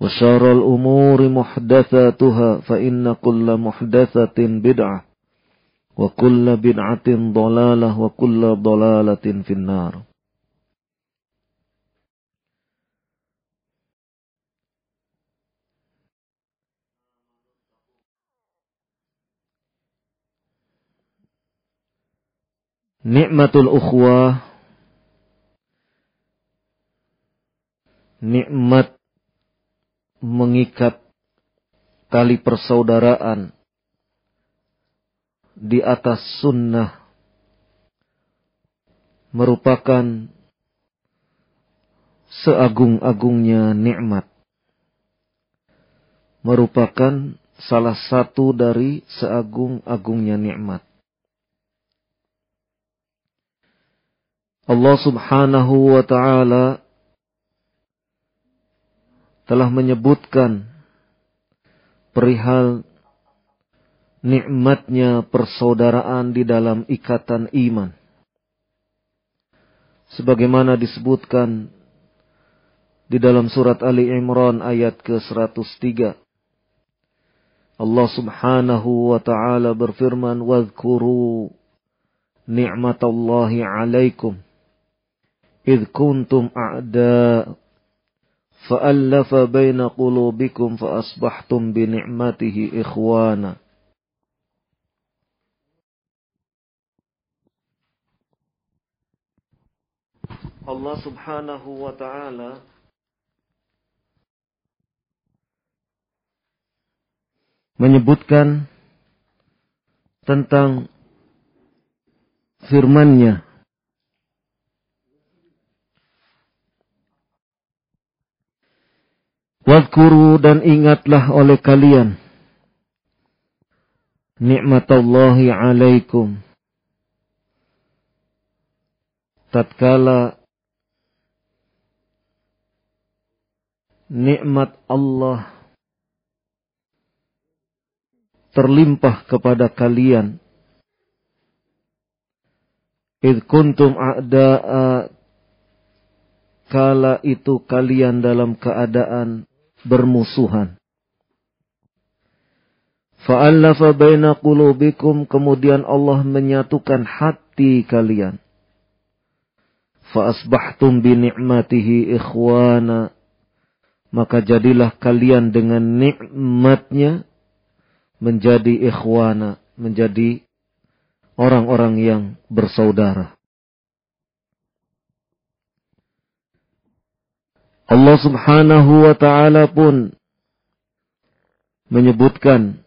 وشار الأمور محدثاتها فإن كل محدثة بدعة وكل بدعة ضلالة وكل ضلالة في النار. Nikmatul ukhwah Nikmat mengikat tali persaudaraan di atas sunnah merupakan seagung-agungnya nikmat. Merupakan salah satu dari seagung-agungnya nikmat. Allah subhanahu wa ta'ala telah menyebutkan perihal nikmatnya persaudaraan di dalam ikatan iman. Sebagaimana disebutkan di dalam surat Ali Imran ayat ke-103. Allah Subhanahu wa taala berfirman, "Wadhkuru ni'matallahi 'alaikum idh kuntum a'da فألف بين قلوبكم فأصبحتم بنعمته إخوانا Allah subhanahu wa ta'ala menyebutkan tentang firman-Nya Wadkuru dan ingatlah oleh kalian nikmatallahi alaikum. Tatkala nikmat Allah terlimpah kepada kalian. Id kuntum a'da'a kala itu kalian dalam keadaan bermusuhan. Fa'allafa baina qulubikum kemudian Allah menyatukan hati kalian. Fa'asbahtum bi ni'matihi ikhwana maka jadilah kalian dengan nikmatnya menjadi ikhwana, menjadi orang-orang yang bersaudara. Allah subhanahu wa ta'ala pun menyebutkan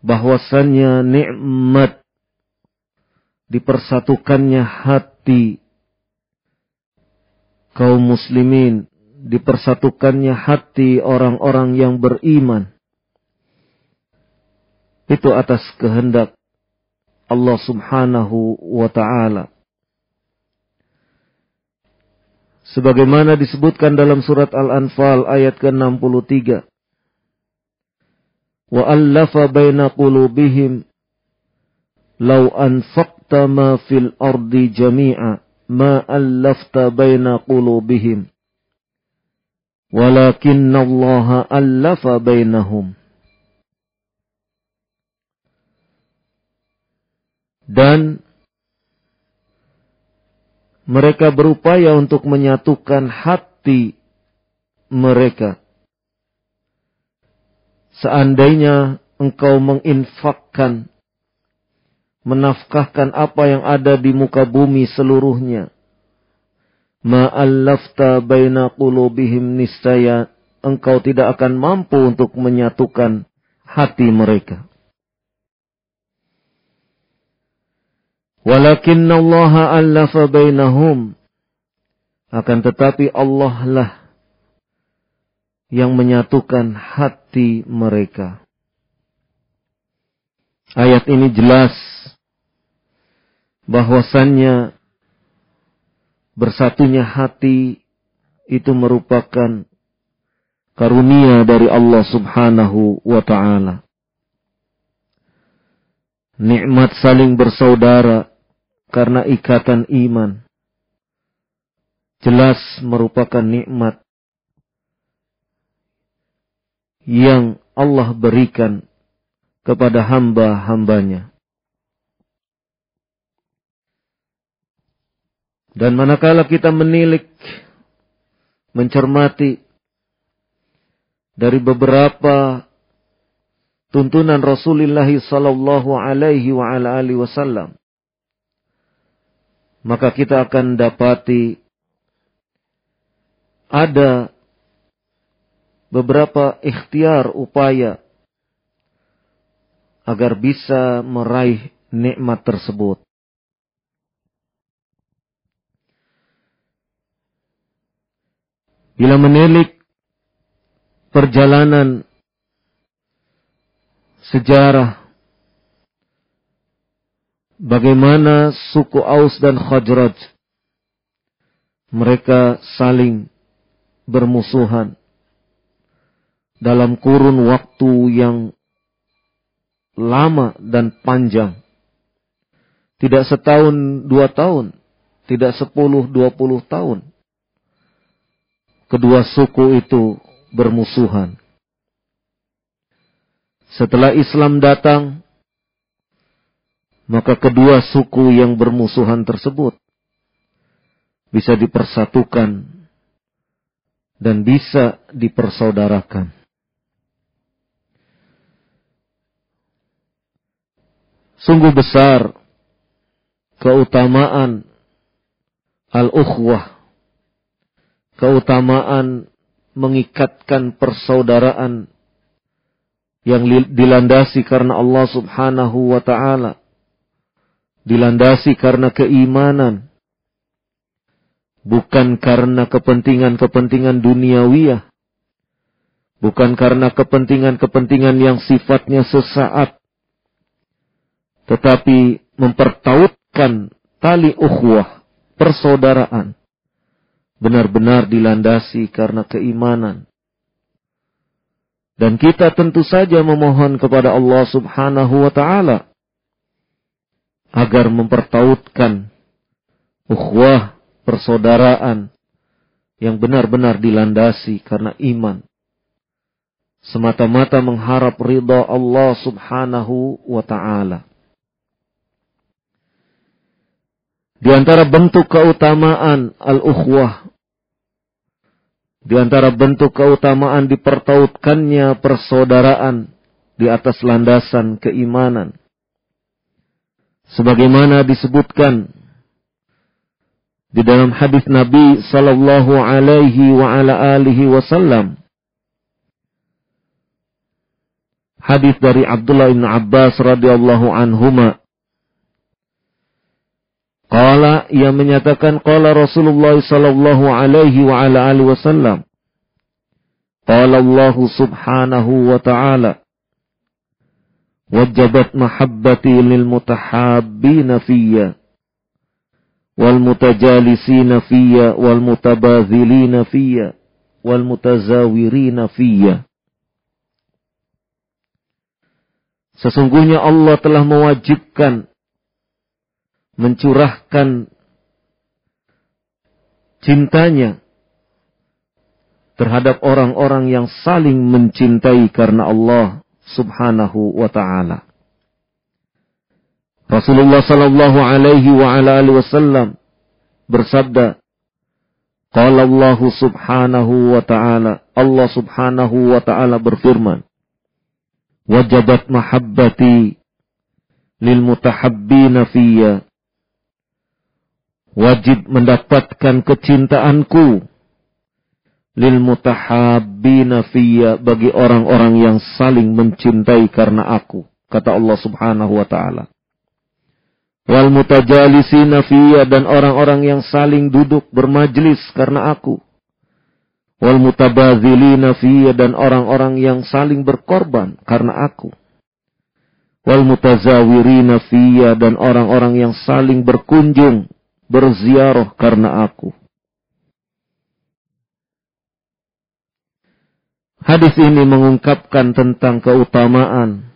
bahwasannya nikmat dipersatukannya hati kaum muslimin dipersatukannya hati orang-orang yang beriman. Itu atas kehendak Allah subhanahu wa ta'ala. Sebagaimana disebutkan dalam surat Al-Anfal ayat ke-63. Wa allafa baina qulubihim law anfaqta ma fil ardi jami'a ma allafta baina qulubihim walakinna Allah allafa bainahum dan mereka berupaya untuk menyatukan hati mereka. Seandainya engkau menginfakkan, menafkahkan apa yang ada di muka bumi seluruhnya, ma'allafta baina qulubihim niscaya engkau tidak akan mampu untuk menyatukan hati mereka. Walakin Allah allafa bainahum. Akan tetapi Allah lah yang menyatukan hati mereka. Ayat ini jelas bahwasannya bersatunya hati itu merupakan karunia dari Allah Subhanahu wa taala. Nikmat saling bersaudara karena ikatan iman jelas merupakan nikmat yang Allah berikan kepada hamba-hambanya. Dan manakala kita menilik, mencermati dari beberapa tuntunan Rasulullah sallallahu alaihi wa maka kita akan dapati ada beberapa ikhtiar upaya agar bisa meraih nikmat tersebut. Bila menilik perjalanan sejarah bagaimana suku Aus dan Khajraj mereka saling bermusuhan dalam kurun waktu yang lama dan panjang. Tidak setahun dua tahun, tidak sepuluh dua puluh tahun. Kedua suku itu bermusuhan. Setelah Islam datang, maka kedua suku yang bermusuhan tersebut bisa dipersatukan dan bisa dipersaudarakan. Sungguh besar keutamaan al-ukhwah, keutamaan mengikatkan persaudaraan yang dilandasi karena Allah Subhanahu wa taala dilandasi karena keimanan, bukan karena kepentingan-kepentingan duniawiyah, bukan karena kepentingan-kepentingan yang sifatnya sesaat, tetapi mempertautkan tali ukhuwah, persaudaraan, benar-benar dilandasi karena keimanan. Dan kita tentu saja memohon kepada Allah subhanahu wa ta'ala agar mempertautkan ukhuwah persaudaraan yang benar-benar dilandasi karena iman. Semata-mata mengharap ridha Allah subhanahu wa ta'ala. Di antara bentuk keutamaan al-ukhwah. Di antara bentuk keutamaan dipertautkannya persaudaraan di atas landasan keimanan sebagaimana disebutkan di dalam hadis Nabi sallallahu alaihi wa ala alihi wasallam. Hadis dari Abdullah bin Abbas radhiyallahu anhuma. Qala ia menyatakan qala Rasulullah sallallahu alaihi wa ala alihi wasallam qala Allah subhanahu wa ta'ala wajabat mahabbati lil mutahabbina fiyya wal mutajalisina fiyya wal mutabazilina wal Sesungguhnya Allah telah mewajibkan mencurahkan cintanya terhadap orang-orang yang saling mencintai karena Allah Subhanahu wa taala. Rasulullah sallallahu alaihi wa ala alihi wasallam bersabda, Qala Allah Subhanahu wa taala, Allah Subhanahu wa taala berfirman, Wajabat mahabbati lil mutahabbina fiyya. Wajib mendapatkan kecintaanku lil mutahabbina fiyya bagi orang-orang yang saling mencintai karena aku kata Allah Subhanahu wa taala. Wal mutajalisina fiyya dan orang-orang yang saling duduk bermajlis karena aku. Wal mutabadzilina fiyya dan orang-orang yang saling berkorban karena aku. Wal mutazawirina fiyya dan orang-orang yang saling berkunjung berziarah karena aku Hadis ini mengungkapkan tentang keutamaan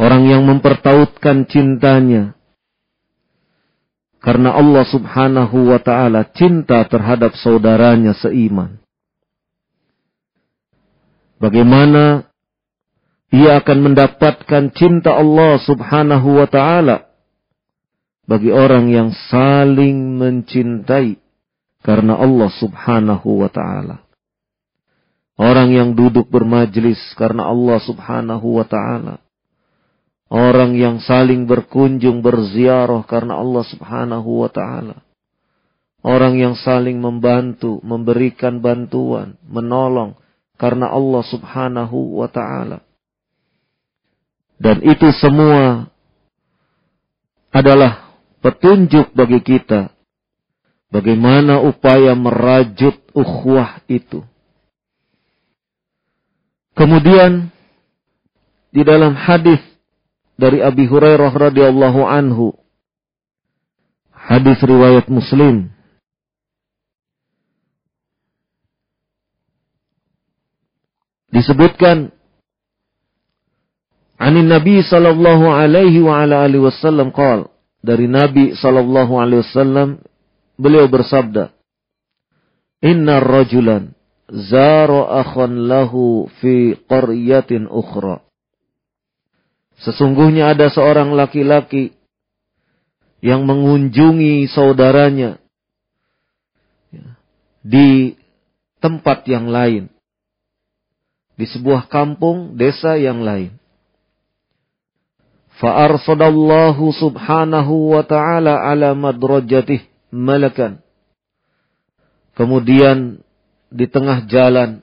orang yang mempertautkan cintanya karena Allah Subhanahu wa taala cinta terhadap saudaranya seiman. Bagaimana ia akan mendapatkan cinta Allah Subhanahu wa taala bagi orang yang saling mencintai karena Allah Subhanahu wa taala. Orang yang duduk bermajlis karena Allah subhanahu wa ta'ala. Orang yang saling berkunjung berziarah karena Allah subhanahu wa ta'ala. Orang yang saling membantu, memberikan bantuan, menolong karena Allah subhanahu wa ta'ala. Dan itu semua adalah petunjuk bagi kita bagaimana upaya merajut ukhuwah itu Kemudian di dalam hadis dari Abi Hurairah radhiyallahu anhu hadis riwayat Muslim disebutkan Anin Nabi sallallahu alaihi wa ala alihi wasallam qol dari Nabi sallallahu alaihi wasallam beliau bersabda Inna rajulan zara akhan lahu fi qaryatin ukhra. Sesungguhnya ada seorang laki-laki yang mengunjungi saudaranya di tempat yang lain. Di sebuah kampung, desa yang lain. Fa'arsadallahu subhanahu wa ta'ala ala madrajatih malakan. Kemudian di tengah jalan.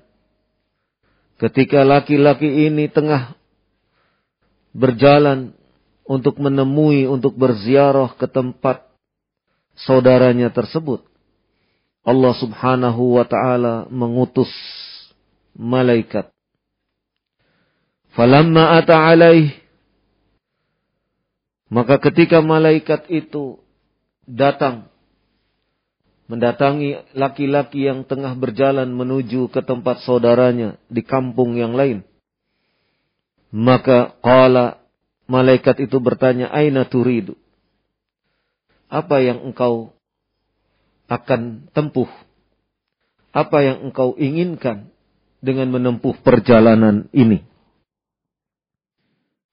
Ketika laki-laki ini tengah berjalan untuk menemui, untuk berziarah ke tempat saudaranya tersebut. Allah subhanahu wa ta'ala mengutus malaikat. Falamma ata alaih. Maka ketika malaikat itu datang mendatangi laki-laki yang tengah berjalan menuju ke tempat saudaranya di kampung yang lain. Maka qala malaikat itu bertanya, "Aina turidu?" Apa yang engkau akan tempuh? Apa yang engkau inginkan dengan menempuh perjalanan ini?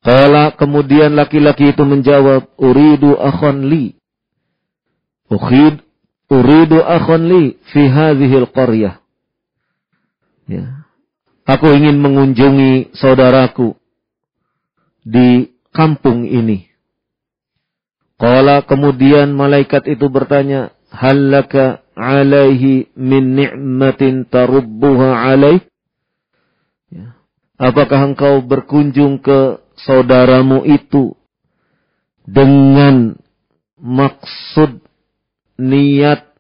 Qala kemudian laki-laki itu menjawab, "Uridu akhon li." Ukhid Uridu akhon li fi hadhil qaryah. Ya. Aku ingin mengunjungi saudaraku di kampung ini. Qala kemudian malaikat itu bertanya, "Hallaka alaihi min ni'matin tarubbuha alaih?" Ya. Apakah engkau berkunjung ke saudaramu itu dengan maksud niat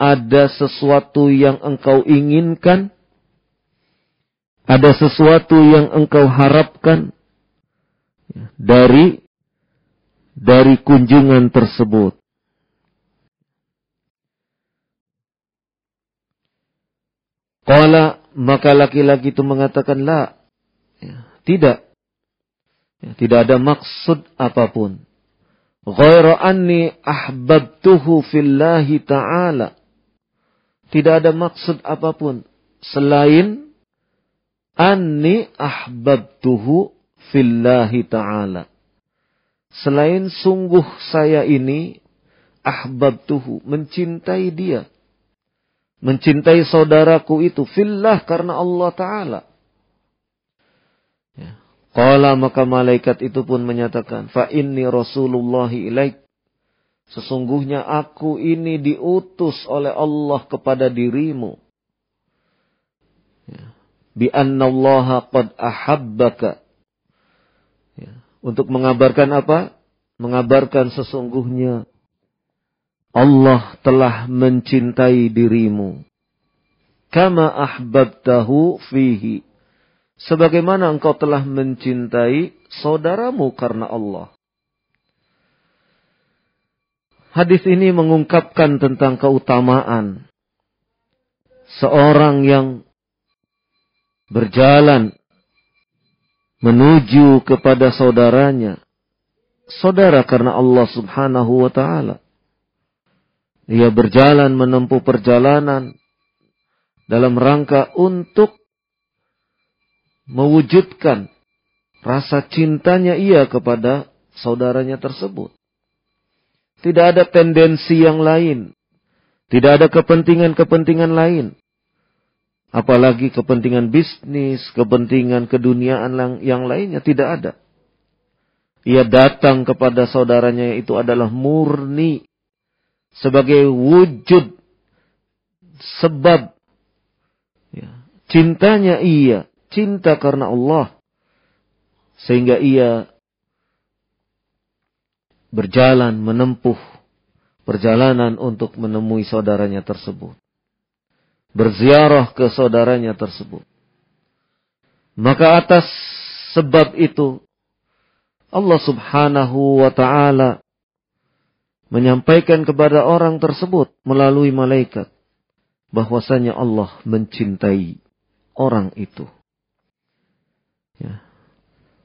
ada sesuatu yang engkau inginkan ada sesuatu yang engkau harapkan ya, dari dari kunjungan tersebut. Qala maka laki-laki itu mengatakan la. Ya, tidak. Ya, tidak ada maksud apa pun. Ghaira anni ahbabtuhu fillahi ta'ala. Tidak ada maksud apa pun selain anni ahbabtuhu fillahi ta'ala. Selain sungguh saya ini ahbabtuhu mencintai dia. Mencintai saudaraku itu fillah karena Allah taala. Ya. Qala maka malaikat itu pun menyatakan, "Fa inni Rasulullah ilaik." Sesungguhnya aku ini diutus oleh Allah kepada dirimu. Ya. Bi anna Allah qad ahabbaka. Ya. Untuk mengabarkan apa? Mengabarkan sesungguhnya Allah telah mencintai dirimu. Kama ahbabtahu fihi sebagaimana engkau telah mencintai saudaramu karena Allah. Hadis ini mengungkapkan tentang keutamaan seorang yang berjalan menuju kepada saudaranya. Saudara karena Allah subhanahu wa ta'ala. Ia berjalan menempuh perjalanan dalam rangka untuk mewujudkan rasa cintanya ia kepada saudaranya tersebut. Tidak ada tendensi yang lain. Tidak ada kepentingan-kepentingan lain. Apalagi kepentingan bisnis, kepentingan keduniaan yang lainnya tidak ada. Ia datang kepada saudaranya itu adalah murni sebagai wujud sebab ya, cintanya ia cinta karena Allah sehingga ia berjalan menempuh perjalanan untuk menemui saudaranya tersebut. Berziarah ke saudaranya tersebut. Maka atas sebab itu Allah Subhanahu wa taala menyampaikan kepada orang tersebut melalui malaikat bahwasanya Allah mencintai orang itu.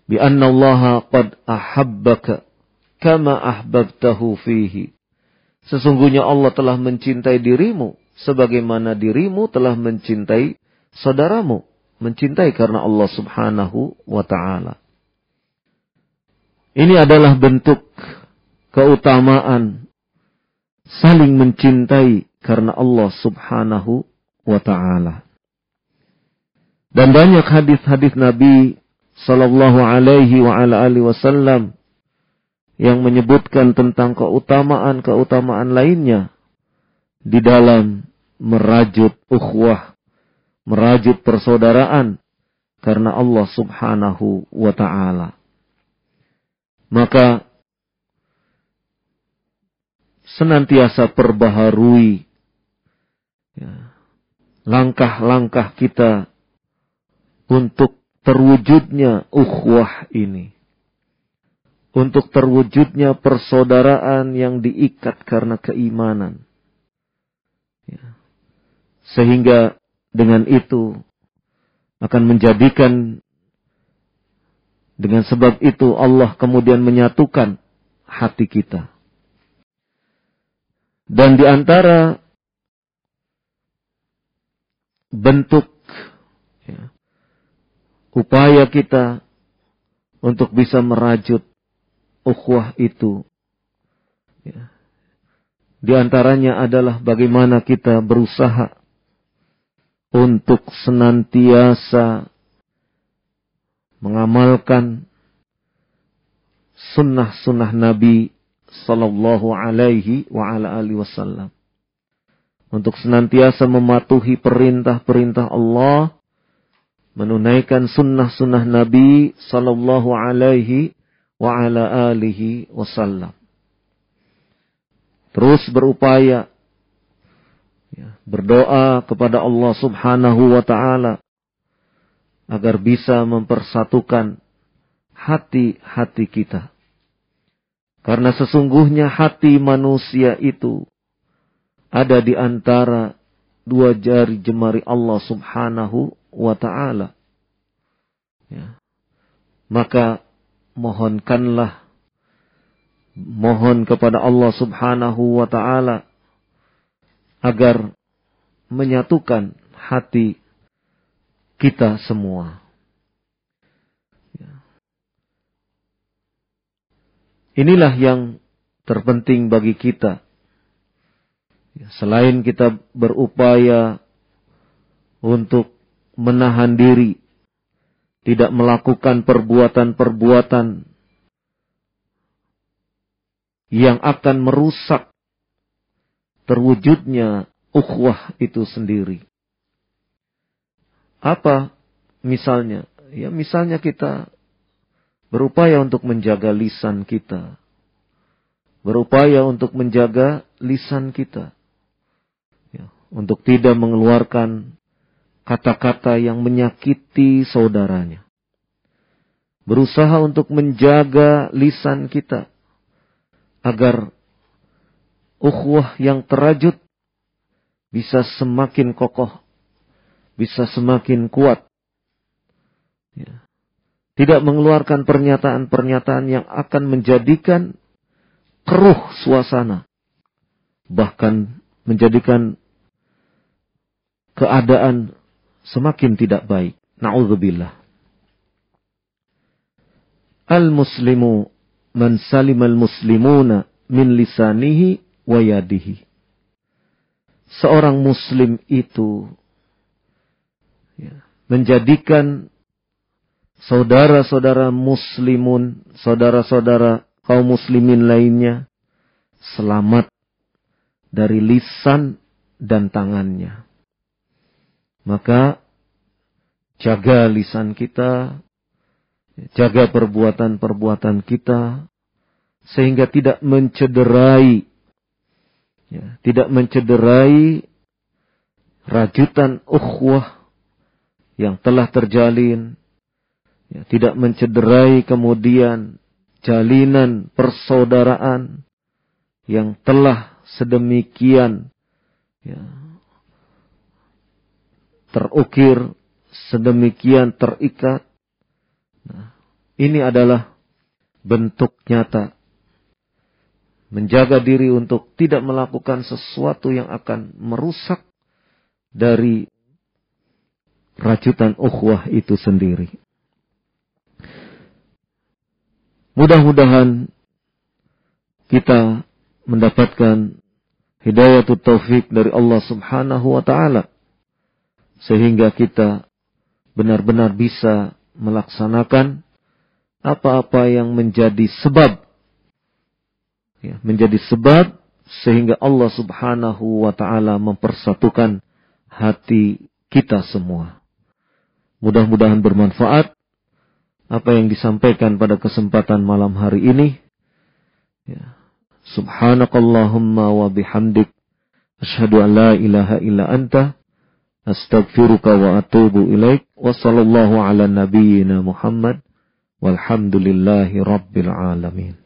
Anna Allah qad ahabbaka kama ahbabtahu fihi. Sesungguhnya Allah telah mencintai dirimu sebagaimana dirimu telah mencintai saudaramu, mencintai karena Allah Subhanahu wa taala. Ini adalah bentuk keutamaan saling mencintai karena Allah Subhanahu wa taala. Dan banyak hadis-hadis Nabi sallallahu alaihi wa ala alihi wasallam yang menyebutkan tentang keutamaan-keutamaan lainnya di dalam merajut ukhuwah, merajut persaudaraan karena Allah Subhanahu wa taala. Maka senantiasa perbaharui ya, langkah-langkah kita untuk terwujudnya ukhuwah ini. Untuk terwujudnya persaudaraan yang diikat karena keimanan. Ya. Sehingga dengan itu akan menjadikan dengan sebab itu Allah kemudian menyatukan hati kita. Dan di antara bentuk ya, upaya kita untuk bisa merajut ukhuwah itu. Ya. Di antaranya adalah bagaimana kita berusaha untuk senantiasa mengamalkan sunnah-sunnah Nabi Sallallahu Alaihi wa ala alihi Wasallam. Untuk senantiasa mematuhi perintah-perintah Allah menunaikan sunnah-sunnah Nabi sallallahu alaihi wa ala alihi wasallam. Terus berupaya ya, berdoa kepada Allah Subhanahu wa taala agar bisa mempersatukan hati-hati kita. Karena sesungguhnya hati manusia itu ada di antara dua jari jemari Allah subhanahu wa ta'ala. Ya. Maka mohonkanlah, mohon kepada Allah subhanahu wa ta'ala agar menyatukan hati kita semua. Ya. Inilah yang terpenting bagi kita. Ya, selain kita berupaya untuk menahan diri, tidak melakukan perbuatan-perbuatan yang akan merusak terwujudnya ukhwah itu sendiri. Apa misalnya? Ya misalnya kita berupaya untuk menjaga lisan kita. Berupaya untuk menjaga lisan kita. Ya, untuk tidak mengeluarkan kata-kata yang menyakiti saudaranya. Berusaha untuk menjaga lisan kita agar ukhuwah yang terajut bisa semakin kokoh bisa semakin kuat. Ya. Tidak mengeluarkan pernyataan-pernyataan yang akan menjadikan keruh suasana. Bahkan menjadikan keadaan semakin tidak baik. Na'udzubillah. Al-muslimu man salimal muslimuna min lisanihi wa yadihi. Seorang muslim itu ya, menjadikan saudara-saudara muslimun, saudara-saudara kaum muslimin lainnya selamat dari lisan dan tangannya. Maka jaga lisan kita, jaga perbuatan-perbuatan kita sehingga tidak mencederai ya, tidak mencederai rajutan ukhuwah yang telah terjalin, ya, tidak mencederai kemudian jalinan persaudaraan yang telah sedemikian ya, terukir, sedemikian terikat. Nah, ini adalah bentuk nyata menjaga diri untuk tidak melakukan sesuatu yang akan merusak dari rajutan ukhuwah itu sendiri. Mudah-mudahan kita mendapatkan hidayah taufik dari Allah Subhanahu wa taala sehingga kita benar-benar bisa melaksanakan apa-apa yang menjadi sebab ya, menjadi sebab sehingga Allah Subhanahu wa taala mempersatukan hati kita semua. Mudah-mudahan bermanfaat apa yang disampaikan pada kesempatan malam hari ini. Ya. Subhanakallahumma wa bihamdik. Ashadu an la ilaha illa anta. Astagfiruka wa atubu ilaik. Wa sallallahu ala nabiyyina Muhammad. Walhamdulillahi rabbil alamin.